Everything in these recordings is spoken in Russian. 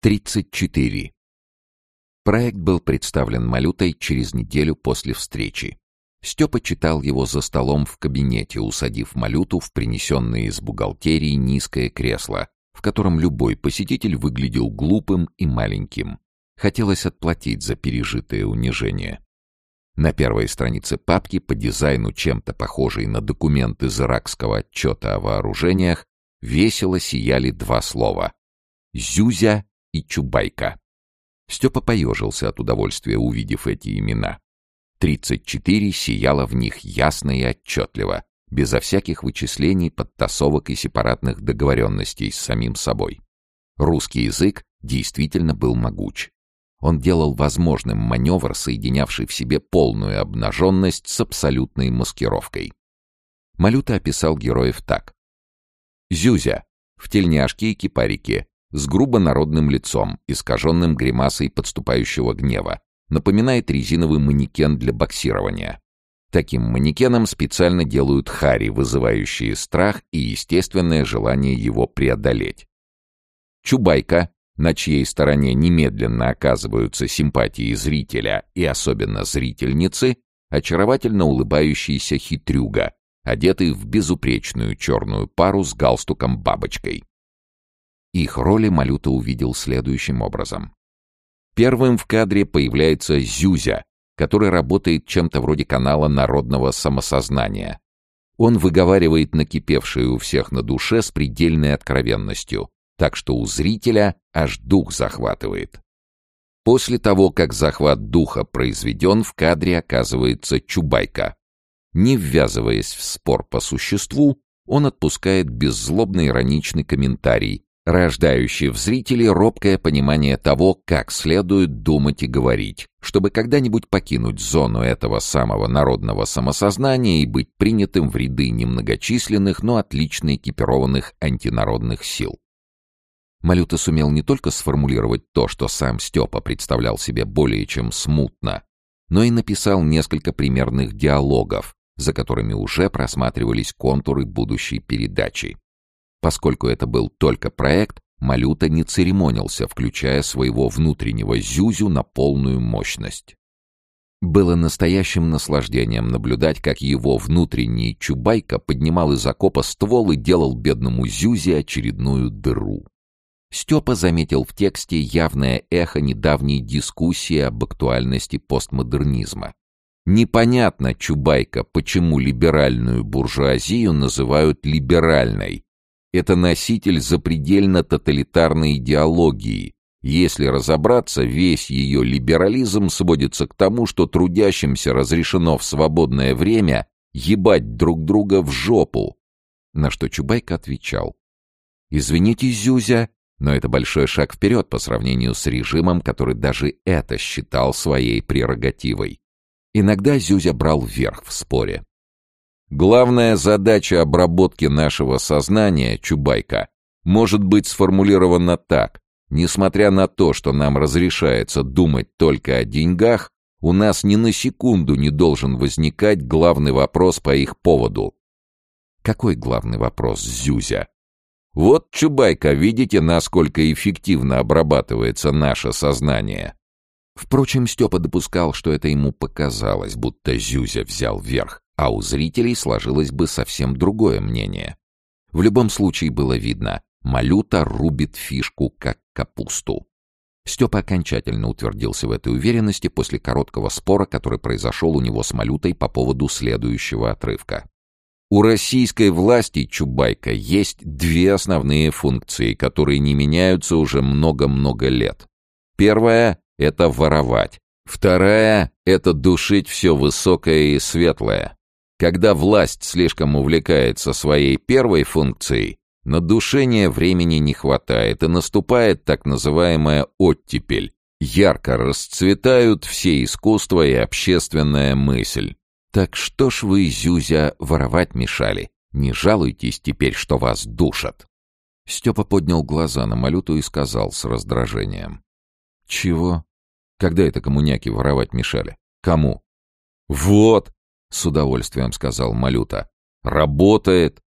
34. Проект был представлен Малютой через неделю после встречи. Степа читал его за столом в кабинете, усадив Малюту в принесенное из бухгалтерии низкое кресло, в котором любой посетитель выглядел глупым и маленьким. Хотелось отплатить за пережитое унижение. На первой странице папки, по дизайну чем-то похожей на документ из иракского отчета о вооружениях, весело сияли два слова «Зюзя» и Чубайка. Степа поежился от удовольствия, увидев эти имена. Тридцать четыре сияло в них ясно и отчетливо, безо всяких вычислений, подтасовок и сепаратных договоренностей с самим собой. Русский язык действительно был могуч. Он делал возможным маневр, соединявший в себе полную обнаженность с абсолютной маскировкой. Малюта описал героев так. Зюзя в тельняшке и кипарике, с грубо народным лицом, искаженным гримасой подступающего гнева, напоминает резиновый манекен для боксирования. Таким манекеном специально делают хари, вызывающие страх и естественное желание его преодолеть. Чубайка, на чьей стороне немедленно оказываются симпатии зрителя и особенно зрительницы, очаровательно улыбающийся хитрюга, одетый в безупречную черную пару с галстуком-бабочкой. Их роли Малюта увидел следующим образом. Первым в кадре появляется Зюзя, который работает чем-то вроде канала народного самосознания. Он выговаривает накипевшее у всех на душе с предельной откровенностью, так что у зрителя аж дух захватывает. После того, как захват духа произведен, в кадре оказывается Чубайка. Не ввязываясь в спор по существу, он отпускает беззлобный ироничный комментарий, рождающий в зрителе робкое понимание того, как следует думать и говорить, чтобы когда-нибудь покинуть зону этого самого народного самосознания и быть принятым в ряды немногочисленных, но отлично экипированных антинародных сил. Малюта сумел не только сформулировать то, что сам Степа представлял себе более чем смутно, но и написал несколько примерных диалогов, за которыми уже просматривались контуры будущей передачи. Поскольку это был только проект, Малюта не церемонился, включая своего внутреннего зюзю на полную мощность. Было настоящим наслаждением наблюдать, как его внутренний Чубайка поднимал из окопа ствол и делал бедному Зюзе очередную дыру. Степа заметил в тексте явное эхо недавней дискуссии об актуальности постмодернизма. Непонятно, Чубайка, почему либеральную буржуазию называют либеральной, это носитель запредельно тоталитарной идеологии. Если разобраться, весь ее либерализм сводится к тому, что трудящимся разрешено в свободное время ебать друг друга в жопу. На что Чубайка отвечал. «Извините, Зюзя, но это большой шаг вперед по сравнению с режимом, который даже это считал своей прерогативой». Иногда Зюзя брал вверх в споре. Главная задача обработки нашего сознания, Чубайка, может быть сформулирована так. Несмотря на то, что нам разрешается думать только о деньгах, у нас ни на секунду не должен возникать главный вопрос по их поводу. Какой главный вопрос, Зюзя? Вот, Чубайка, видите, насколько эффективно обрабатывается наше сознание? Впрочем, Степа допускал, что это ему показалось, будто Зюзя взял верх а у зрителей сложилось бы совсем другое мнение. В любом случае было видно, Малюта рубит фишку как капусту. Степа окончательно утвердился в этой уверенности после короткого спора, который произошел у него с Малютой по поводу следующего отрывка. У российской власти Чубайка есть две основные функции, которые не меняются уже много-много лет. Первая — это воровать. Вторая — это душить все высокое и светлое. Когда власть слишком увлекается своей первой функцией, на душение времени не хватает, и наступает так называемая оттепель. Ярко расцветают все искусства и общественная мысль. Так что ж вы, Зюзя, воровать мешали? Не жалуйтесь теперь, что вас душат. Степа поднял глаза на Малюту и сказал с раздражением. «Чего? Когда это коммуняки воровать мешали? Кому?» «Вот!» — с удовольствием сказал Малюта. «Работает!»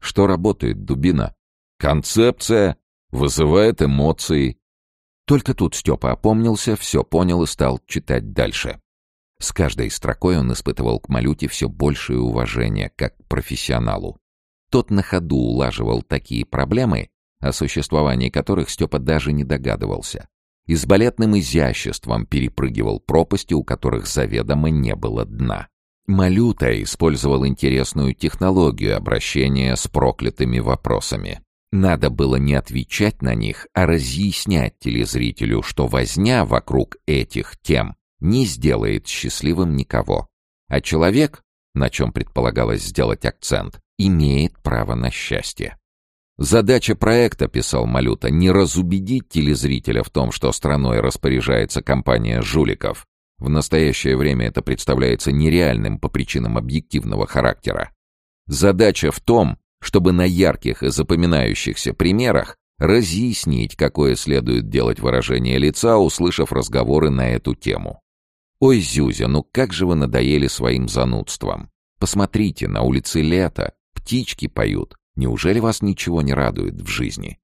«Что работает, дубина?» «Концепция! Вызывает эмоции!» Только тут Степа опомнился, все понял и стал читать дальше. С каждой строкой он испытывал к Малюте все большее уважение, как к профессионалу. Тот на ходу улаживал такие проблемы, о существовании которых Степа даже не догадывался, и с балетным изяществом перепрыгивал пропасти, у которых заведомо не было дна. Малюта использовал интересную технологию обращения с проклятыми вопросами. Надо было не отвечать на них, а разъяснять телезрителю, что возня вокруг этих тем не сделает счастливым никого. А человек, на чем предполагалось сделать акцент, имеет право на счастье. Задача проекта, писал Малюта, не разубедить телезрителя в том, что страной распоряжается компания жуликов. В настоящее время это представляется нереальным по причинам объективного характера. Задача в том, чтобы на ярких и запоминающихся примерах разъяснить, какое следует делать выражение лица, услышав разговоры на эту тему. «Ой, Зюзя, ну как же вы надоели своим занудством! Посмотрите, на улице лето, птички поют, Неужели вас ничего не радует в жизни?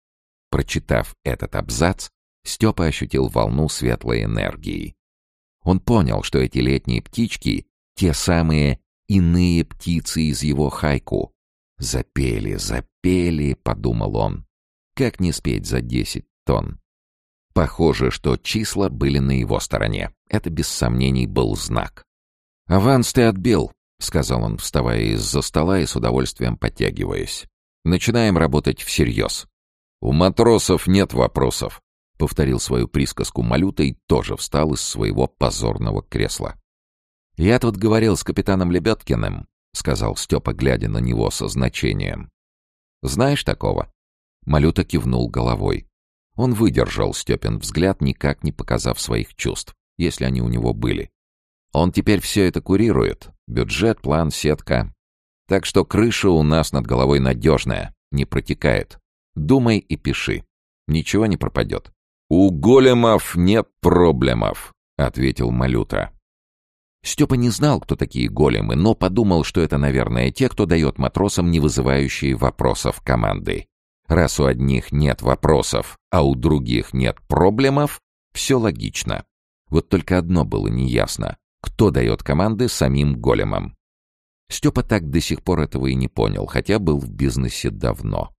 Прочитав этот абзац, Степа ощутил волну светлой энергии. Он понял, что эти летние птички — те самые иные птицы из его хайку. «Запели, запели», — подумал он. «Как не спеть за десять тонн?» Похоже, что числа были на его стороне. Это без сомнений был знак. «Аванс ты отбил», — сказал он, вставая из-за стола и с удовольствием подтягиваясь. Начинаем работать всерьез. У матросов нет вопросов, повторил свою присказку Малюта и тоже встал из своего позорного кресла. Я тут говорил с капитаном Лебедкиным, сказал Степа, глядя на него со значением. Знаешь такого? Малюта кивнул головой. Он выдержал Степин взгляд, никак не показав своих чувств, если они у него были. Он теперь все это курирует. Бюджет, план, сетка. Так что крыша у нас над головой надежная, не протекает. Думай и пиши. Ничего не пропадет. «У големов нет проблемов», — ответил Малюта. Степа не знал, кто такие големы, но подумал, что это, наверное, те, кто дает матросам не вызывающие вопросов команды. Раз у одних нет вопросов, а у других нет проблемов, все логично. Вот только одно было неясно. Кто дает команды самим големам? Степа так до сих пор этого и не понял, хотя был в бизнесе давно.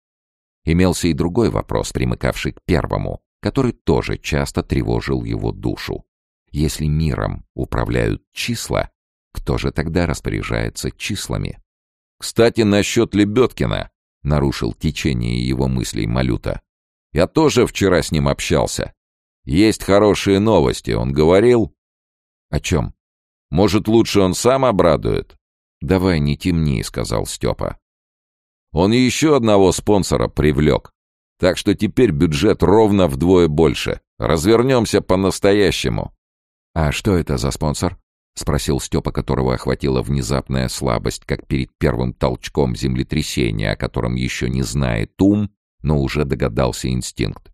Имелся и другой вопрос, примыкавший к первому, который тоже часто тревожил его душу. Если миром управляют числа, кто же тогда распоряжается числами? «Кстати, насчет Лебедкина», — нарушил течение его мыслей Малюта. «Я тоже вчера с ним общался. Есть хорошие новости, он говорил...» «О чем?» «Может, лучше он сам обрадует?» «Давай, не темни», — сказал Степа. «Он еще одного спонсора привлек. Так что теперь бюджет ровно вдвое больше. Развернемся по-настоящему». «А что это за спонсор?» — спросил Степа, которого охватила внезапная слабость, как перед первым толчком землетрясения, о котором еще не знает ум, но уже догадался инстинкт.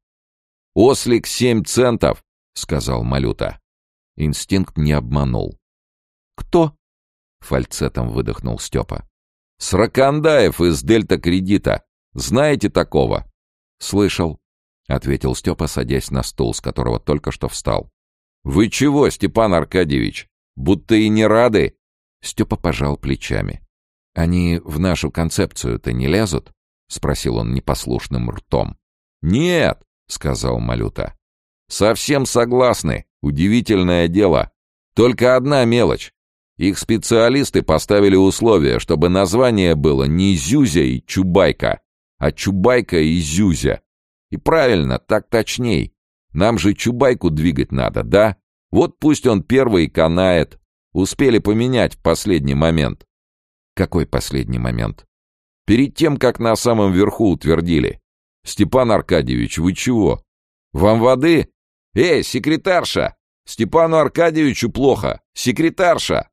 «Ослик семь центов!» — сказал Малюта. Инстинкт не обманул. «Кто?» Фальцетом выдохнул Степа. «Сракандаев из Дельта Кредита. Знаете такого?» «Слышал», — ответил Степа, садясь на стул, с которого только что встал. «Вы чего, Степан Аркадьевич? Будто и не рады?» Степа пожал плечами. «Они в нашу концепцию-то не лезут?» — спросил он непослушным ртом. «Нет», — сказал Малюта. «Совсем согласны. Удивительное дело. Только одна мелочь. Их специалисты поставили условие, чтобы название было не Зюзя и Чубайка, а Чубайка и Зюзя. И правильно, так точней. Нам же Чубайку двигать надо, да? Вот пусть он первый канает. Успели поменять в последний момент. Какой последний момент? Перед тем, как на самом верху утвердили. Степан Аркадьевич, вы чего? Вам воды? Эй, секретарша! Степану Аркадьевичу плохо! Секретарша!